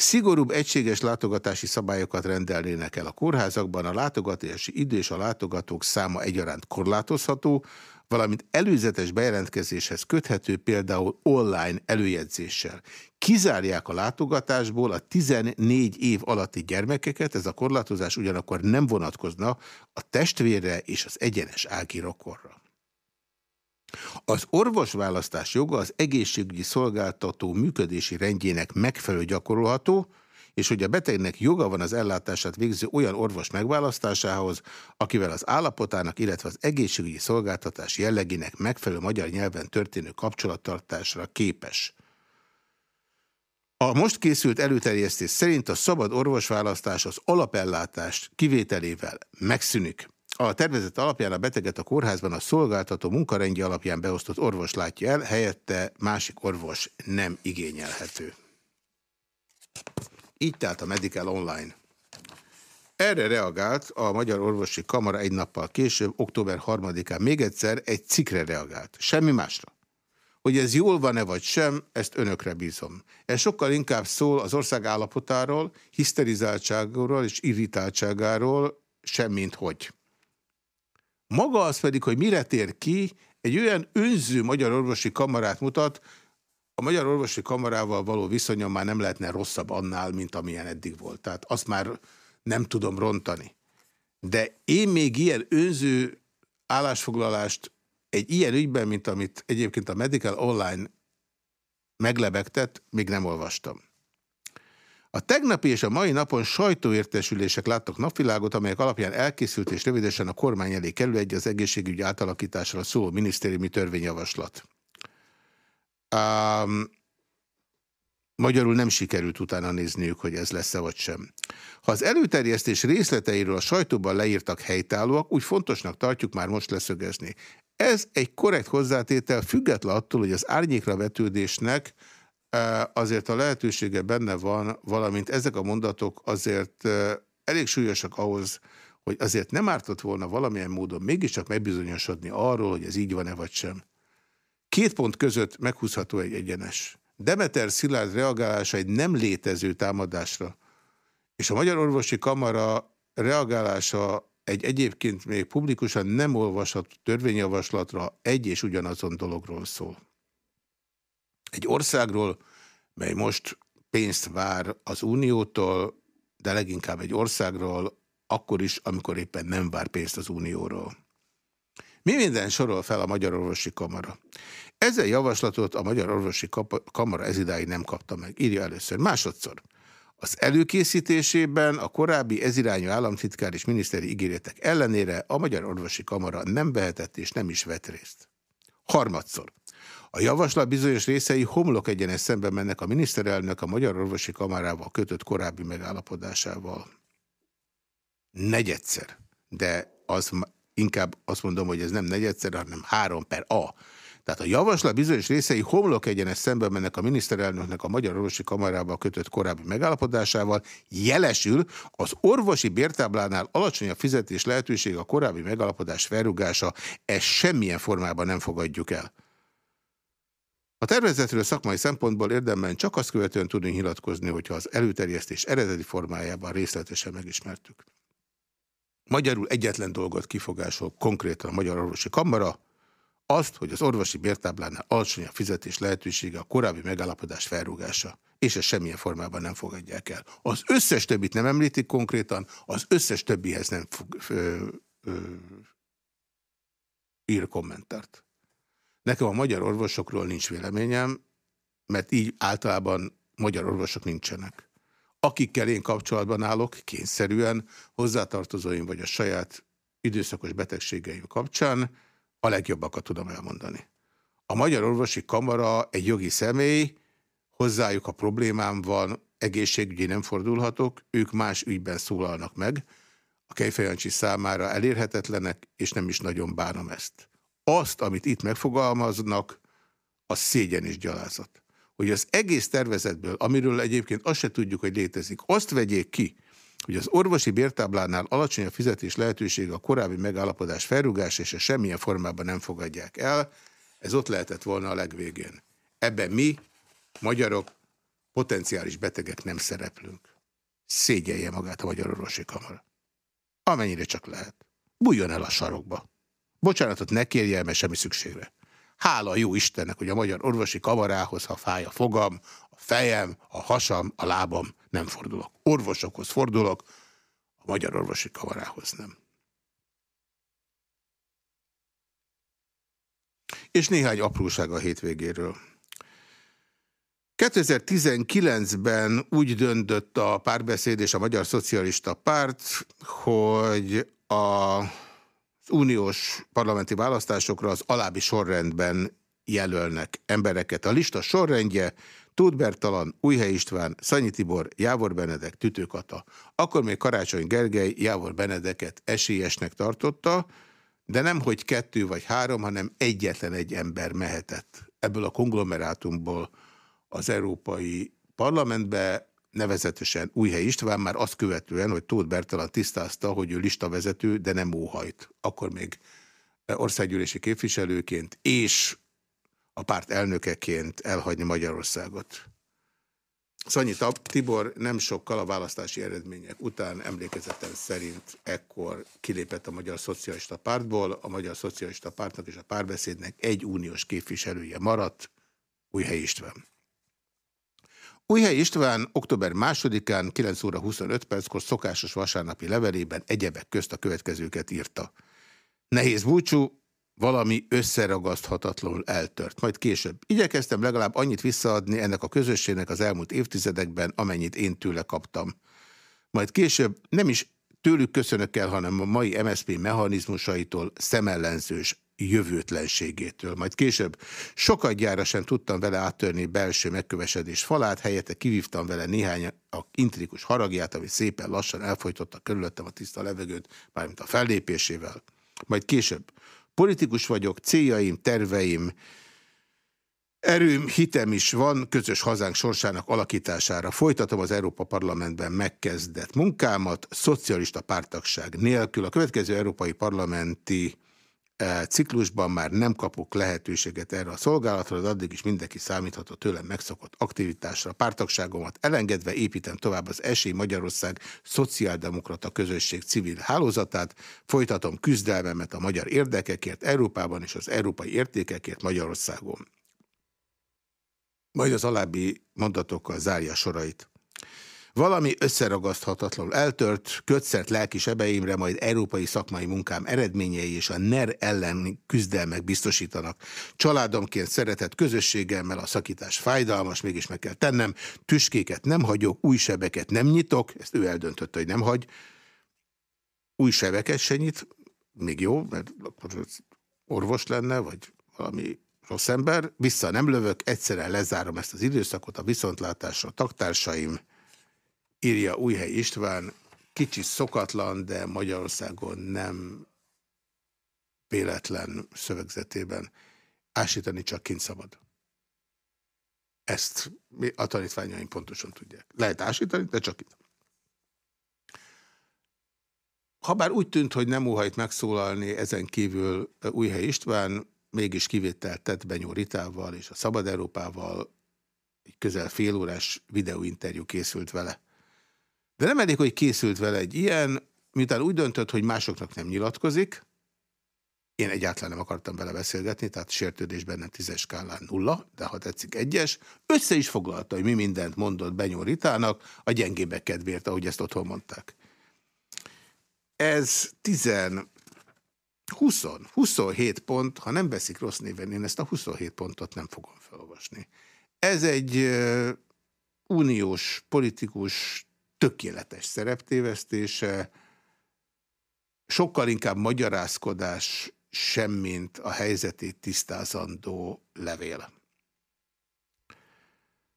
Szigorúbb egységes látogatási szabályokat rendelnének el a kórházakban, a látogatási idő és a látogatók száma egyaránt korlátozható, valamint előzetes bejelentkezéshez köthető például online előjegyzéssel. Kizárják a látogatásból a 14 év alatti gyermekeket, ez a korlátozás ugyanakkor nem vonatkozna a testvérre és az egyenes ágirokorra. Az orvosválasztás joga az egészségügyi szolgáltató működési rendjének megfelelő gyakorolható, és hogy a betegnek joga van az ellátását végző olyan orvos megválasztásához, akivel az állapotának, illetve az egészségügyi szolgáltatás jellegének megfelelő magyar nyelven történő kapcsolattartásra képes. A most készült előterjesztés szerint a szabad orvosválasztás az alapellátást kivételével megszűnik. A tervezet alapján a beteget a kórházban a szolgáltató munkarendje alapján beosztott orvos látja el, helyette másik orvos nem igényelhető. Így tehát a Medical Online. Erre reagált a Magyar Orvosi Kamara egy nappal később, október 3-án még egyszer egy cikre reagált. Semmi másra. Hogy ez jól van-e vagy sem, ezt önökre bízom. Ez sokkal inkább szól az ország állapotáról, hiszterizáltságról és irritáltságáról, semmint hogy. Maga az pedig, hogy mire tér ki, egy olyan önző Magyar Orvosi Kamarát mutat, a Magyar Orvosi Kamarával való viszonyom már nem lehetne rosszabb annál, mint amilyen eddig volt. Tehát azt már nem tudom rontani. De én még ilyen önző állásfoglalást egy ilyen ügyben, mint amit egyébként a Medical Online meglebegtett, még nem olvastam. A tegnapi és a mai napon sajtóértesülések láttak napvilágot, amelyek alapján elkészült és rövidesen a kormány elé kerül egy az egészségügy átalakításra szóló minisztériumi törvényjavaslat. Um, magyarul nem sikerült utána nézniük, hogy ez lesz-e vagy sem. Ha az előterjesztés részleteiről a sajtóban leírtak helytállóak, úgy fontosnak tartjuk már most leszögezni. Ez egy korrekt hozzátétel, független attól, hogy az árnyékra vetődésnek azért a lehetősége benne van, valamint ezek a mondatok azért elég súlyosak ahhoz, hogy azért nem ártott volna valamilyen módon mégiscsak megbizonyosodni arról, hogy ez így van-e vagy sem. Két pont között meghúzható egy egyenes. Demeter Szilárd reagálása egy nem létező támadásra, és a Magyar Orvosi Kamara reagálása egy egyébként még publikusan nem olvasható törvényjavaslatra egy és ugyanazon dologról szól. Egy országról, mely most pénzt vár az Uniótól, de leginkább egy országról, akkor is, amikor éppen nem vár pénzt az Unióról. Mi minden sorol fel a Magyar Orvosi Kamara? Ezzel javaslatot a Magyar Orvosi Kamara ezidáig nem kapta meg. Írja először. Másodszor. Az előkészítésében a korábbi ezirányú államtitkár és miniszteri ígéretek ellenére a Magyar Orvosi Kamara nem vehetett és nem is vett részt. Harmadszor. A javaslat bizonyos részei homlok egyenes szemben mennek a miniszterelnök a Magyar Orvosi Kamarával kötött korábbi megállapodásával. Negyedszer. De az inkább azt mondom, hogy ez nem negyedszer, hanem három per A. Tehát a javaslat bizonyos részei homlok egyenes szemben mennek a miniszterelnöknek a Magyar Orvosi Kamarával kötött korábbi megállapodásával, jelesül az orvosi bértáblánál alacsonyabb fizetés lehetőség a korábbi megállapodás felrugása, ezt semmilyen formában nem fogadjuk el. A tervezetről szakmai szempontból érdemben csak azt követően tudunk nyilatkozni, hogyha az előterjesztés eredeti formájában részletesen megismertük. Magyarul egyetlen dolgot kifogásol konkrétan a Magyar Orvosi Kamara, azt, hogy az orvosi bértáblánál alacsonyabb fizetés lehetősége a korábbi megállapodás felrúgása, és ezt semmilyen formában nem fogadják el. Az összes többit nem említik konkrétan, az összes többihez nem fog, ö, ö, ír kommentárt. Nekem a magyar orvosokról nincs véleményem, mert így általában magyar orvosok nincsenek. Akikkel én kapcsolatban állok, kényszerűen hozzátartozóim vagy a saját időszakos betegségeim kapcsán, a legjobbakat tudom elmondani. A Magyar Orvosi Kamara egy jogi személy, hozzájuk a problémám van, egészségügyi nem fordulhatok, ők más ügyben szólalnak meg, a Kejfejancsi számára elérhetetlenek, és nem is nagyon bánom ezt. Azt, amit itt megfogalmaznak, az szégyen és gyalázat. Hogy az egész tervezetből, amiről egyébként azt se tudjuk, hogy létezik, azt vegyék ki, hogy az orvosi bértáblánál alacsonyabb fizetés lehetősége a korábbi megállapodás felrúgás és a semmilyen formában nem fogadják el, ez ott lehetett volna a legvégén. Ebben mi, magyarok, potenciális betegek nem szereplünk. Szégyelje magát a Magyar Orvosi Kamara. Amennyire csak lehet. Bújjon el a sarokba. Bocsánatot ne kérje, mert semmi szükségre. Hála jó Istennek, hogy a magyar orvosi kamarához, ha fáj a fogam, a fejem, a hasam, a lábam, nem fordulok. Orvosokhoz fordulok, a magyar orvosi kamarához nem. És néhány apróság a hétvégéről. 2019-ben úgy döntött a párbeszéd és a Magyar Szocialista Párt, hogy a uniós parlamenti választásokra az alábbi sorrendben jelölnek embereket. A lista sorrendje Tóth Bertalan, Újhely István, Szanyi Tibor, Jávor Benedek, Tütőkata. Akkor még Karácsony Gergely Jávor Benedeket esélyesnek tartotta, de nem hogy kettő vagy három, hanem egyetlen egy ember mehetett ebből a konglomerátumból az Európai Parlamentbe, nevezetesen Újhely István már azt követően, hogy Tóth Bertalan tisztázta, hogy ő listavezető, de nem óhajt. Akkor még országgyűlési képviselőként és a párt elnökeként elhagyni Magyarországot. Szanyi Tibor nem sokkal a választási eredmények után emlékezetem szerint ekkor kilépett a Magyar Szocialista Pártból, a Magyar Szocialista Pártnak és a párbeszédnek egy uniós képviselője maradt, Újhely István. Újhely István október 2-án 9 óra 25 perckor szokásos vasárnapi levelében egyebek közt a következőket írta. Nehéz búcsú, valami összeragaszthatatlanul eltört. Majd később. Igyekeztem legalább annyit visszaadni ennek a közösségnek az elmúlt évtizedekben, amennyit én tőle kaptam. Majd később nem is tőlük köszönök el, hanem a mai MSZP mechanizmusaitól szemellenzős jövőtlenségétől. Majd később sokat gyára sem tudtam vele áttörni belső megkövesedés falát, helyette kivívtam vele néhány a intrikus haragját, ami szépen lassan elfolytotta körülöttem a tiszta levegőt, mármint a fellépésével. Majd később. Politikus vagyok, céljaim, terveim, Erőm, hitem is van közös hazánk sorsának alakítására. Folytatom az Európa Parlamentben megkezdett munkámat, szocialista pártagság nélkül. A következő Európai Parlamenti ciklusban már nem kapok lehetőséget erre a szolgálatra, de addig is mindenki számítható tőlem megszokott aktivitásra. Pártagságomat elengedve építem tovább az Esély Magyarország Szociáldemokrata Közösség civil hálózatát, folytatom küzdelmemet a magyar érdekekért Európában és az európai értékekért Magyarországon. Majd az alábbi mondatokkal zárja sorait. Valami összeragaszthatatlanul eltört, kötszert lelki sebeimre, majd európai szakmai munkám eredményei és a NER ellen küzdelmek biztosítanak. Családomként szeretett közösségemmel a szakítás fájdalmas, mégis meg kell tennem. Tüskéket nem hagyok, új sebeket nem nyitok, ezt ő eldöntötte, hogy nem hagy. Új sebeket se nyit, még jó, mert orvos lenne, vagy valami rossz ember. Vissza nem lövök, egyszerűen lezárom ezt az időszakot, a viszontlátásra taktársaim, írja Újhely István, kicsi szokatlan, de Magyarországon nem véletlen szövegzetében ásítani csak kint szabad. Ezt a tanítványaim pontosan tudják. Lehet ásítani, de csak itt. Habár úgy tűnt, hogy nem óhajt megszólalni ezen kívül Újhely István, mégis kivételt tett Benyó Ritával és a Szabad Európával egy közel félórás videóinterjú készült vele. De nem elég, hogy készült vele egy ilyen, miután úgy döntött, hogy másoknak nem nyilatkozik, én egyáltalán nem akartam vele beszélgetni, tehát sértődés bennem tízes skálán nulla, de ha tetszik egyes, össze is foglalta, hogy mi mindent mondott Benyó Ritának, a gyengébbek kedvéért, ahogy ezt otthon mondták. Ez 10, 20, 27 pont, ha nem veszik rossz néven, én ezt a 27 pontot nem fogom felolvasni. Ez egy uniós politikus tökéletes szereptévesztése, sokkal inkább magyarázkodás semmint a helyzetét tisztázandó levél.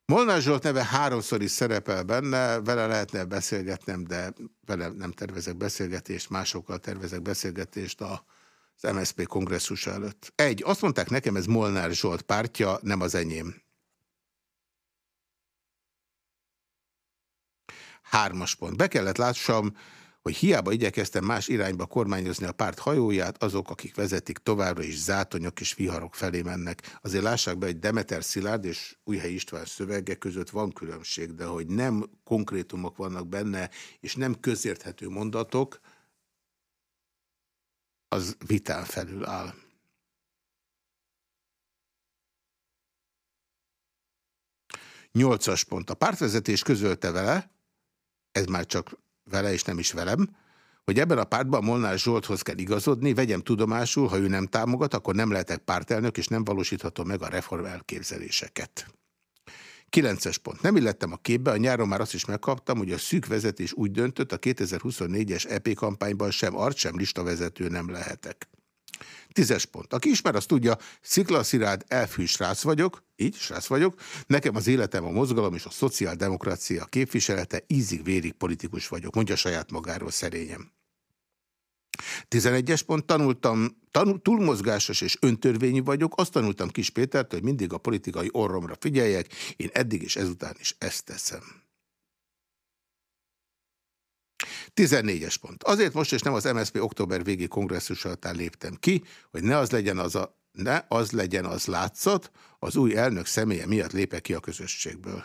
Molnár Zsolt neve háromszor is szerepel benne, vele lehetne beszélgetnem, de vele nem tervezek beszélgetést, másokkal tervezek beszélgetést az MSZP kongresszus előtt. Egy, azt mondták nekem, ez Molnár Zsolt pártja, nem az enyém. Hármas pont. Be kellett lássam, hogy hiába igyekeztem más irányba kormányozni a párt hajóját, azok, akik vezetik továbbra is zátonyok és viharok felé mennek. Azért lássák be, hogy Demeter Szilárd és Újhely István szövege között van különbség, de hogy nem konkrétumok vannak benne, és nem közérthető mondatok, az vitán felül áll. Nyolcas pont. A pártvezetés közölte vele, ez már csak vele és nem is velem, hogy ebben a pártban Molnár Zsolthoz kell igazodni, vegyem tudomásul, ha ő nem támogat, akkor nem lehetek pártelnök, és nem valósíthatom meg a reform elképzeléseket. 9-es pont. Nem illettem a képbe, a nyáron már azt is megkaptam, hogy a szűk vezetés úgy döntött, a 2024-es EP kampányban sem art, sem listavezető nem lehetek. Tízes pont. Aki ismer, azt tudja, sziklaszirád elfű srác vagyok, így srác vagyok, nekem az életem a mozgalom és a szociáldemokrácia képviselete, ízig-vérig politikus vagyok, mondja saját magáról szerényem. 11-es pont, tanultam, tanul, túlmozgásos és öntörvényű vagyok, azt tanultam Kis Pétert, hogy mindig a politikai orromra figyeljek, én eddig és ezután is ezt teszem. 14-es pont. Azért most és nem az MSZP október végi kongresszus után léptem ki, hogy ne az legyen az a ne az legyen az látszat, az új elnök személye miatt lépek ki a közösségből.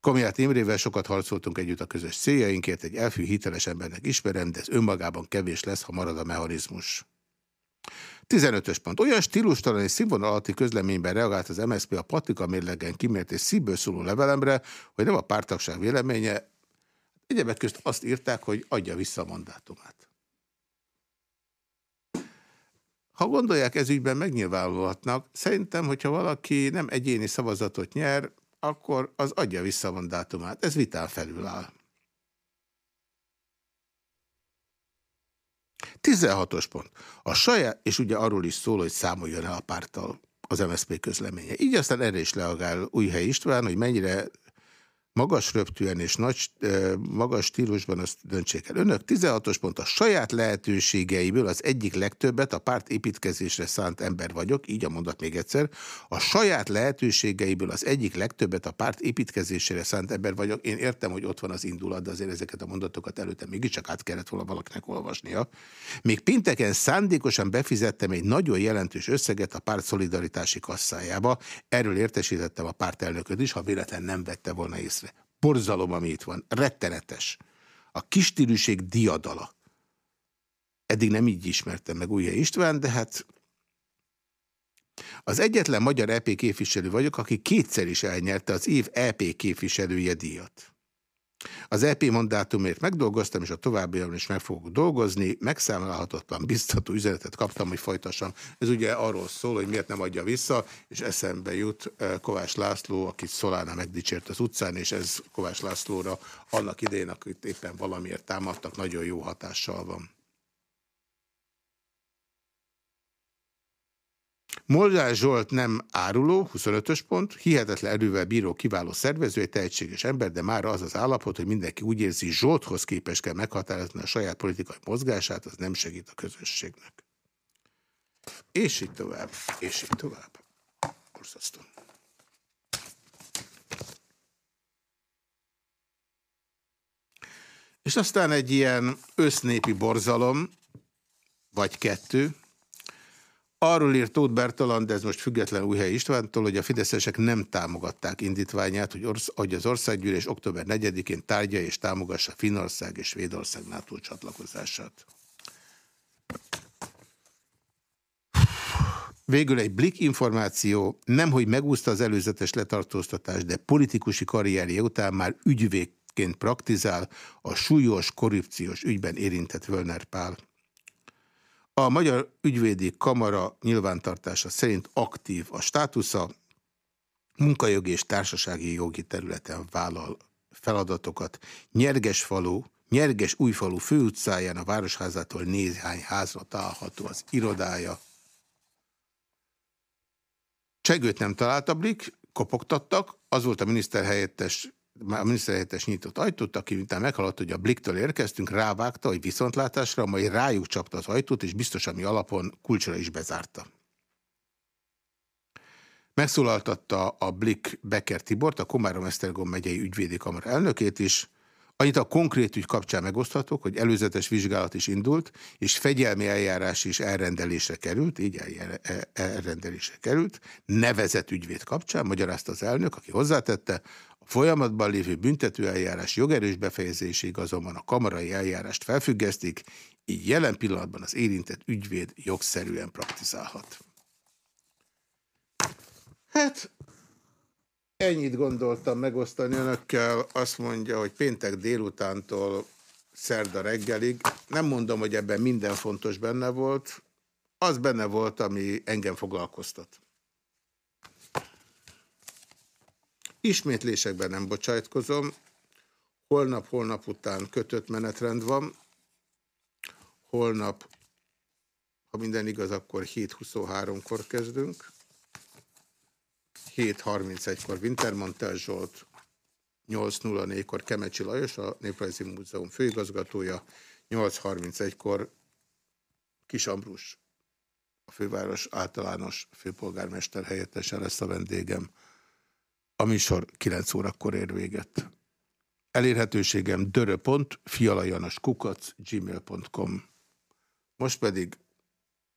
Komiát Imrével sokat harcoltunk együtt a közös céljainkért, egy elfű hiteles embernek ismerem, de ez önmagában kevés lesz, ha marad a mechanizmus. 15-ös pont. Olyan stílustalan és színvonal alatti közleményben reagált az MSZP a patika mérlegen kimért és szívből szóló levelemre, hogy nem a pártagság véleménye, egyebek közt azt írták, hogy adja vissza a mandátumát. Ha gondolják, ez ügyben megnyilvánulhatnak, szerintem, hogyha valaki nem egyéni szavazatot nyer, akkor az adja vissza a mandátumát. Ez vitán felül áll. 16-os pont. A saját, és ugye arról is szól, hogy számoljon el a párttal az MSZP közleménye. Így aztán erre is leagál Újhely István, hogy mennyire magas röptűen és nagy, magas stílusban azt döntsék el. Önök 16-os pont a saját lehetőségeiből az egyik legtöbbet a párt építkezésre szánt ember vagyok, így a mondat még egyszer, a saját lehetőségeiből az egyik legtöbbet a párt építkezésre szánt ember vagyok. Én értem, hogy ott van az indulat, de azért ezeket a mondatokat előtte mégiscsak át kellett volna valakinek olvasnia. Még pinteken szándékosan befizettem egy nagyon jelentős összeget a párt szolidaritási kasszájába. Erről értesítettem a pártelnököt is, ha véletlen nem vette volna észre borzalom, ami itt van. Rettenetes. A kistílűség diadala. Eddig nem így ismertem meg Újja István, de hát az egyetlen magyar EP képviselő vagyok, aki kétszer is elnyerte az év EP képviselője díjat. Az EP mandátumért megdolgoztam, és a továbbiakban is meg fogok dolgozni. Megszámolhatatlan biztató üzenetet kaptam, hogy folytassam. Ez ugye arról szól, hogy miért nem adja vissza, és eszembe jut eh, Kovács László, akit Szolána megdicsért az utcán, és ez Kovács Lászlóra annak idején, akit éppen valamiért támadtak, nagyon jó hatással van. Molnár Zsolt nem áruló, 25-ös pont, hihetetlen erővel bíró kiváló szervező, egy tehetséges ember, de már az az állapot, hogy mindenki úgy érzi, Zsolthoz képes kell meghatározni a saját politikai mozgását, az nem segít a közösségnek. És így tovább, és így tovább. Borzasztó. És aztán egy ilyen össznépi borzalom, vagy kettő, Arról írt Tóth Bertalan, de ez most független Újhely Istvántól, hogy a fideszesek nem támogatták indítványát, hogy, orsz, hogy az országgyűlés október 4-én tárgya és támogassa Finország és Svédország NATO csatlakozását. Végül egy blik információ, nem hogy megúszta az előzetes letartóztatás, de politikusi karrierje után már ügyvédként praktizál a súlyos korrupciós ügyben érintett Völner Pál. A Magyar Ügyvédi Kamara nyilvántartása szerint aktív a státusza, munkajogi és társasági jogi területen vállal feladatokat. Nyerges falu, Nyerges újfalu főutcáján a Városházától néhány házra található az irodája. Csegőt nem találta Blik, kopogtattak, az volt a miniszterhelyettes a miniszterhelyettes nyitott ajtót, aki miután meghallott, hogy a Bliktől érkeztünk, rávágta, hogy viszontlátásra, majd rájuk csapta az ajtót, és biztos, ami alapon kulcsra is bezárta. Megszólaltatta a Blik Becker Tibort, a Komárom-Esztergom megyei ügyvédi kamara elnökét is, Annyit a konkrét ügy kapcsán megoszthatok, hogy előzetes vizsgálat is indult, és fegyelmi eljárás is elrendelésre került, így e- elrendelésre került, nevezett ügyvéd kapcsán, magyarázta az elnök, aki hozzátette, folyamatban lévő büntetőeljárás jogerős befejezéséig azonban a kamarai eljárást felfüggesztik, így jelen pillanatban az érintett ügyvéd jogszerűen praktizálhat. Hát, ennyit gondoltam megosztani önökkel. Azt mondja, hogy péntek délutántól szerda reggelig. Nem mondom, hogy ebben minden fontos benne volt. Az benne volt, ami engem foglalkoztat. Ismétlésekben nem bocsájtkozom. Holnap-holnap után kötött menetrend van. Holnap, ha minden igaz, akkor 7.23-kor kezdünk. 7.31-kor Wintermantel Zsolt, 8.04-kor Kemecsi Lajos, a Néprajzi Múzeum főigazgatója, 8.31-kor Kis Ambrus, a főváros általános főpolgármester helyettese lesz a vendégem. A műsor 9 órakor ér véget. Elérhetőségem dörö.fialajanoskukac gmail.com Most pedig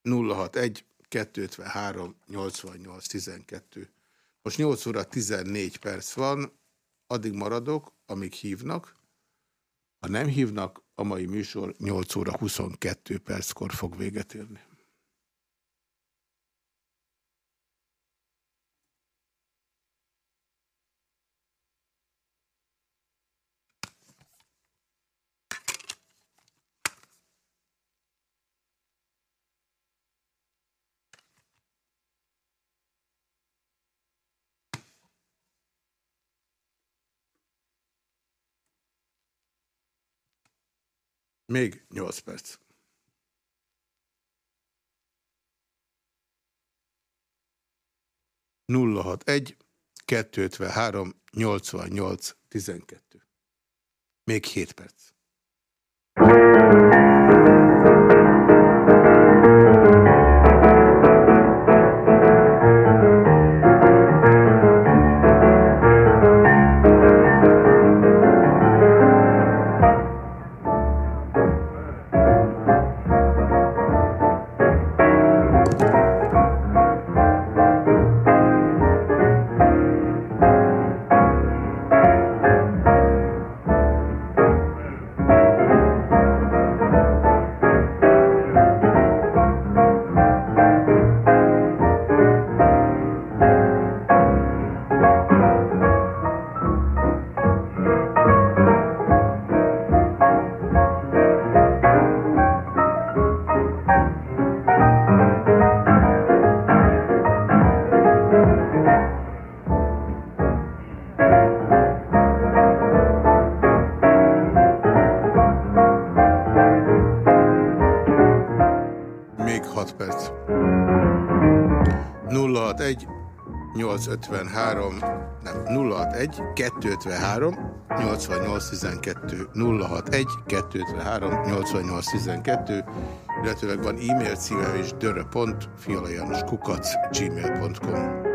061 253 88 12 most 8 óra 14 perc van, addig maradok, amíg hívnak. Ha nem hívnak, a mai műsor 8 óra 22 perckor fog véget érni. Még 8 perc. Nulla hat egy, kettő három, nyolcvannyolc, tizenkettő. Még 7 perc. Nem, 061 253 8812 061 253 8812 illetőleg van e-mail címem is dörö.fialajanoskukac gmail.com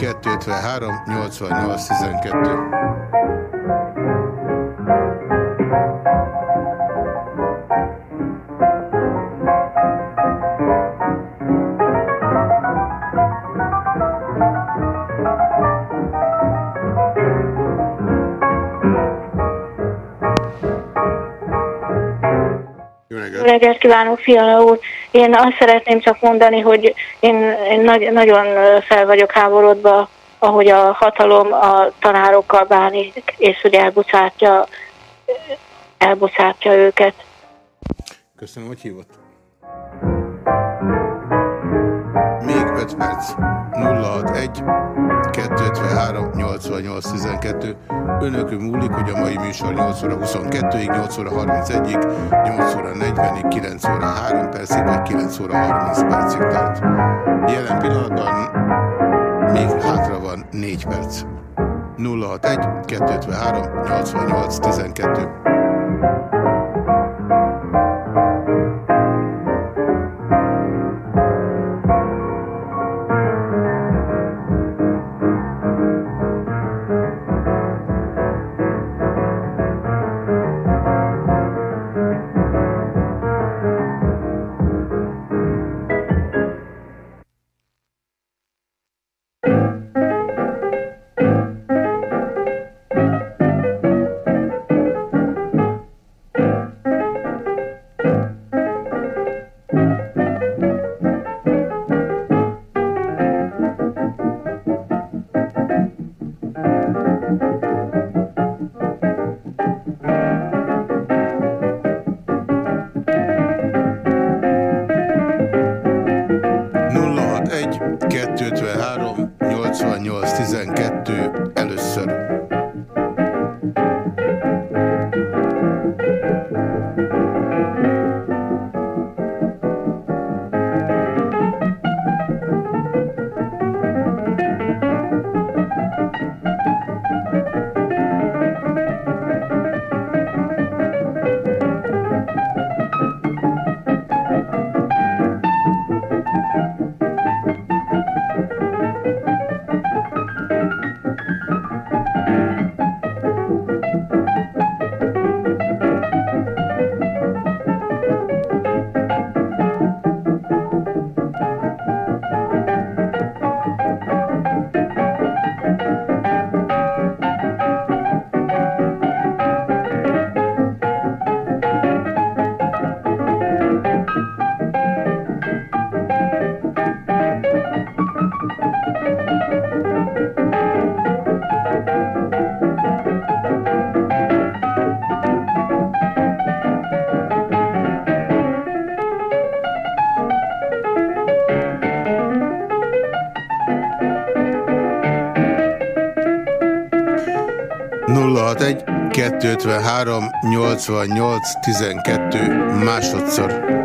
253 88 12 reggelt kívánok, Fiala úr! Én azt szeretném csak mondani, hogy én, én nagy, nagyon fel vagyok háborodva, ahogy a hatalom a tanárokkal bánik, és hogy elbuszátja, elbuszátja őket. Köszönöm, hogy hívott. Még 5 perc. 061 2 253 88 12. Önökön múlik, hogy a mai műsor 8 óra 22-ig, 8 óra 31-ig, 8 óra 40-ig, 9 óra 3 percig, vagy 9 óra 30 percig tart. Jelen pillanatban még hátra van 4 perc. 061 253 88 12. 253 88 12 másodszor.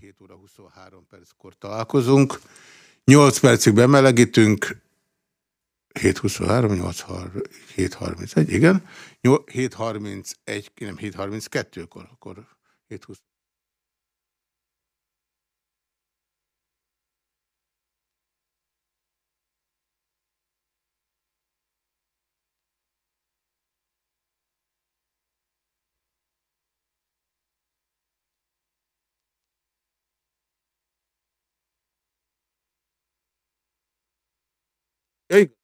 7 óra 23 perckor találkozunk. 8 percig bemelegítünk. 7.23, 7.31, igen. 7.31, nem 7.32-kor, akkor 7.20. There you go.